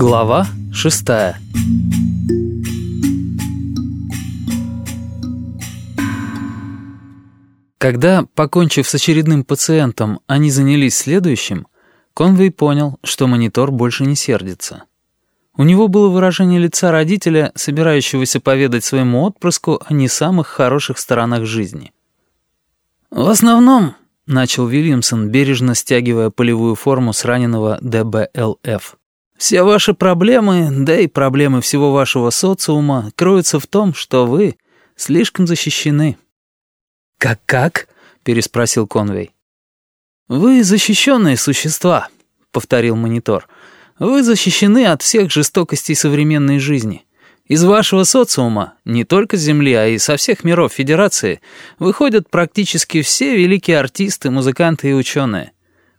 Глава шестая Когда, покончив с очередным пациентом, они занялись следующим, Конвей понял, что монитор больше не сердится. У него было выражение лица родителя, собирающегося поведать своему отпрыску о не самых хороших сторонах жизни. «В основном», — начал Вильямсон, бережно стягивая полевую форму с раненого ДБЛФ, «все ваши проблемы, да и проблемы всего вашего социума, кроются в том, что вы слишком защищены». «Как-как?» — переспросил Конвей. «Вы защищенные существа», — повторил монитор. «Вы защищены от всех жестокостей современной жизни. Из вашего социума, не только с Земли, а и со всех миров Федерации, выходят практически все великие артисты, музыканты и ученые.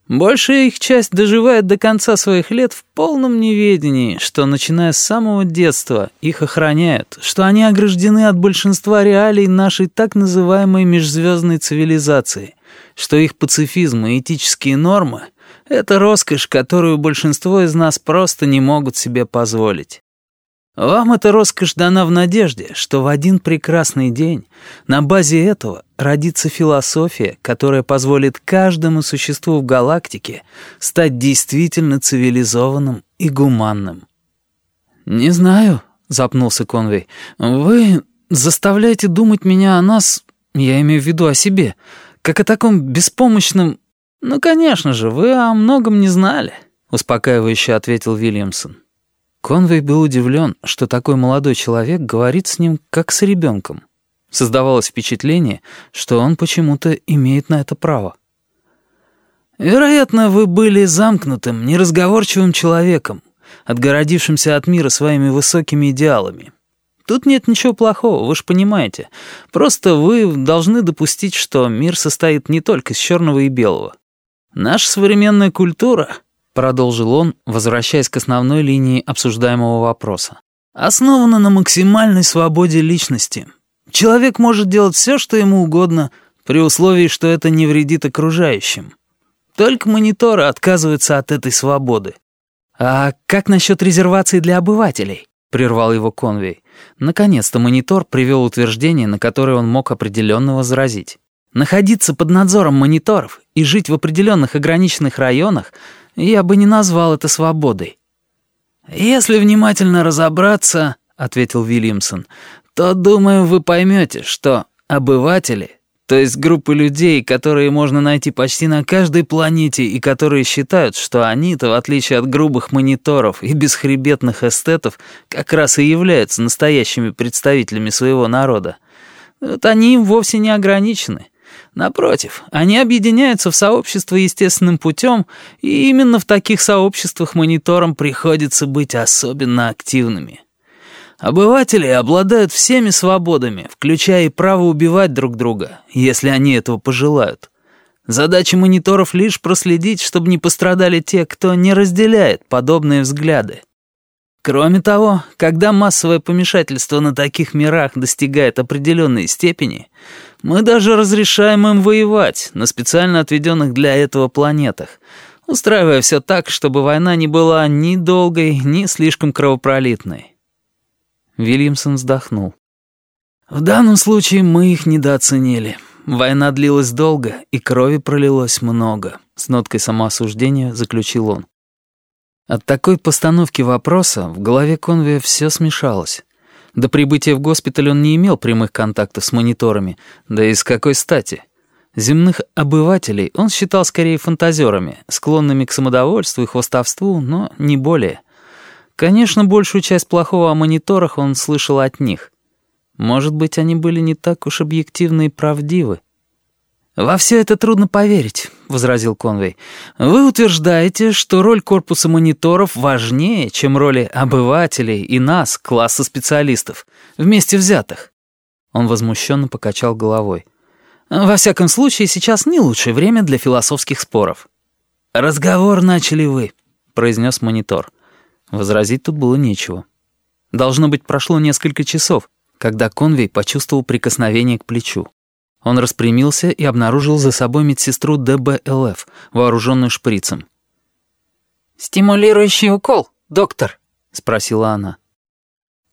Большая их часть доживает до конца своих лет в полном неведении, что, начиная с самого детства, их охраняют, что они ограждены от большинства реалий нашей так называемой межзвездной цивилизации, что их пацифизм и этические нормы — это роскошь, которую большинство из нас просто не могут себе позволить. Вам эта роскошь дана в надежде, что в один прекрасный день на базе этого родится философия, которая позволит каждому существу в галактике стать действительно цивилизованным и гуманным. «Не знаю», — запнулся Конвей, — «вы заставляете думать меня о нас, я имею в виду о себе, как о таком беспомощном...» «Ну, конечно же, вы о многом не знали», — успокаивающе ответил Вильямсон. Конвей был удивлен, что такой молодой человек говорит с ним как с ребенком. Создавалось впечатление, что он почему-то имеет на это право. «Вероятно, вы были замкнутым, неразговорчивым человеком, отгородившимся от мира своими высокими идеалами. Тут нет ничего плохого, вы же понимаете. Просто вы должны допустить, что мир состоит не только из черного и белого. Наша современная культура продолжил он, возвращаясь к основной линии обсуждаемого вопроса. «Основана на максимальной свободе личности. Человек может делать все, что ему угодно, при условии, что это не вредит окружающим. Только мониторы отказываются от этой свободы. «А как насчет резервации для обывателей?» — прервал его Конвей. Наконец-то монитор привел утверждение, на которое он мог определенно возразить. Находиться под надзором мониторов и жить в определенных ограниченных районах — я бы не назвал это свободой». «Если внимательно разобраться», — ответил Вильямсон, «то, думаю, вы поймете, что обыватели, то есть группы людей, которые можно найти почти на каждой планете и которые считают, что они-то, в отличие от грубых мониторов и бесхребетных эстетов, как раз и являются настоящими представителями своего народа, вот они им вовсе не ограничены. Напротив, они объединяются в сообщество естественным путем, и именно в таких сообществах мониторам приходится быть особенно активными. Обыватели обладают всеми свободами, включая и право убивать друг друга, если они этого пожелают. Задача мониторов лишь проследить, чтобы не пострадали те, кто не разделяет подобные взгляды. Кроме того, когда массовое помешательство на таких мирах достигает определенной степени, мы даже разрешаем им воевать на специально отведенных для этого планетах, устраивая все так, чтобы война не была ни долгой, ни слишком кровопролитной. Вильямсон вздохнул. В данном случае мы их недооценили. Война длилась долго, и крови пролилось много. С ноткой самоосуждения заключил он. От такой постановки вопроса в голове Конвия все смешалось. До прибытия в госпиталь он не имел прямых контактов с мониторами, да и с какой стати. Земных обывателей он считал скорее фантазерами, склонными к самодовольству и хвостовству, но не более. Конечно, большую часть плохого о мониторах он слышал от них. Может быть, они были не так уж объективны и правдивы. «Во все это трудно поверить», — возразил Конвей. «Вы утверждаете, что роль корпуса мониторов важнее, чем роли обывателей и нас, класса специалистов, вместе взятых». Он возмущенно покачал головой. «Во всяком случае, сейчас не лучшее время для философских споров». «Разговор начали вы», — произнес монитор. Возразить тут было нечего. Должно быть, прошло несколько часов, когда Конвей почувствовал прикосновение к плечу. Он распрямился и обнаружил за собой медсестру ДБЛФ, вооруженную шприцем. «Стимулирующий укол, доктор», — спросила она.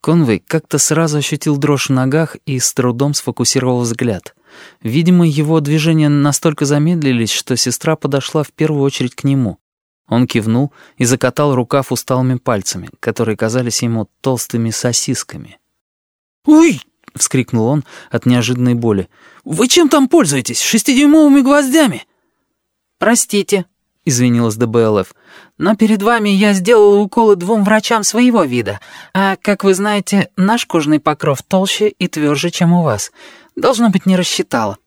Конвей как-то сразу ощутил дрожь в ногах и с трудом сфокусировал взгляд. Видимо, его движения настолько замедлились, что сестра подошла в первую очередь к нему. Он кивнул и закатал рукав усталыми пальцами, которые казались ему толстыми сосисками. «Уй!» — вскрикнул он от неожиданной боли. «Вы чем там пользуетесь? Шестидюймовыми гвоздями?» «Простите», — извинилась ДБЛФ, «но перед вами я сделала уколы двум врачам своего вида, а, как вы знаете, наш кожный покров толще и тверже, чем у вас. Должно быть, не рассчитала».